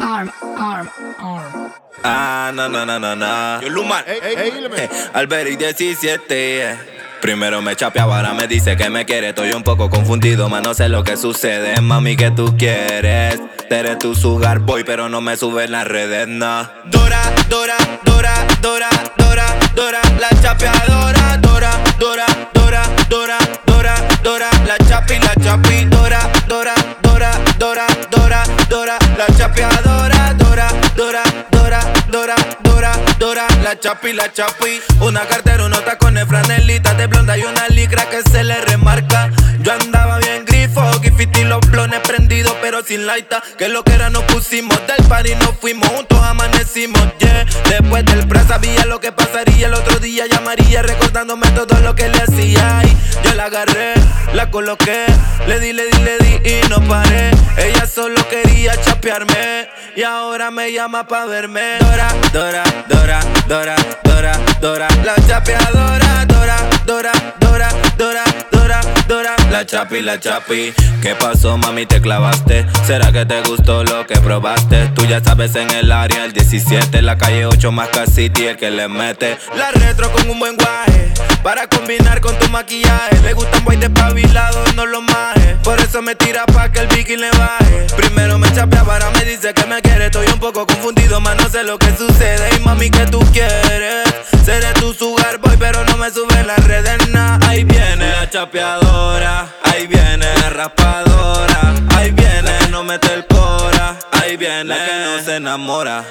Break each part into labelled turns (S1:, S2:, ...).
S1: Arm, arm, arm.
S2: Ah, no, no, no, no, no.
S3: Yo, Lumar.
S4: Ey, ey, ey,
S2: Eh, Alberic 17. eh. Primero me chapeaba, ahora me dice que me quiere. Estoy un poco confundido, más no sé lo que sucede. Mami, que tú quieres? Eres tu sugar boy, pero no me sube en las redes, no. Dora, Dora, Dora, Dora, Dora, Dora, la chapeadora. Dora, Dora, Dora, Dora, Dora, Dora, la chapi, la chapi. Dora, Dora, Dora, Dora, Dora, Dora, la chapeadora. Dora, Dora, Dora, Dora, Dora, Dora, la chapi, la chapi. Una cartera, unos tacones, franelitas de blonda y una licra que se le remarca. Sin laita. Que lo que era nos pusimos del party, nos fuimos juntos, amanecimos, yeah. Después del pre sabía lo que pasaría el otro día, llamaría recordándome todo lo que le hacía. Y yo la agarré, la coloqué, le di, le di, le di y no paré. Ella solo quería chapearme y ahora me llama pa' verme. Dora, Dora, Dora, Dora, Dora, Dora, la chapeadora. Dora, Dora, Dora, Dora, Dora, Dora, la chapi, la chapi. ¿Qué pasó, mami? Te clavaste. ¿Será que te gustó lo que probaste? Tú ya sabes en el área, el 17, la calle 8 más City, el que le mete. La retro con un buen guaje. Para combinar con tu maquillaje. Le gustan boy despabilados, no los majes. Por eso me tira pa' que el bikini le baje. Primero me chapea, ahora me dice que me quiere. Estoy un poco confundido, más no sé lo que sucede. Y mami, ¿qué tú quieres? Seré tu sugar boy, pero no me sube las redes, nah. Ahí viene la Ahí viene la raspadora. Ahí viene, no mete el cora. Ahí viene la que no se enamora.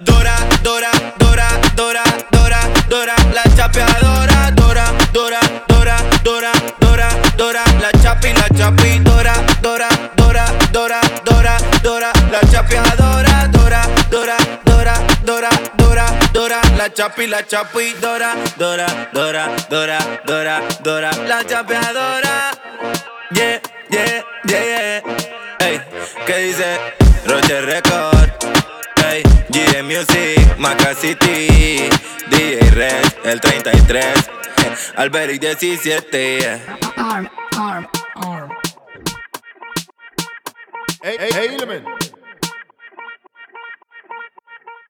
S2: Dora, Dora, Dora, Dora, Dora, Dora, la chapeadora. Dora, Dora, Dora, Dora, Dora, Dora, la chapi, la chapi. Dora, Dora, Dora, Dora, Dora, Dora, la chapeadora. Dora, la chapi, la chapi. Dora, Dora, Dora, Dora, Dora, Dora, la chapeadora. Yeah, yeah, yeah, yeah. Hey, ¿qué dice? Roger Record. Hey, GM Music, Maca City, DJ Red, el 33, Alberic 17. yeah.
S1: Arm, arm, arm.
S4: ey, ey, ey, Element.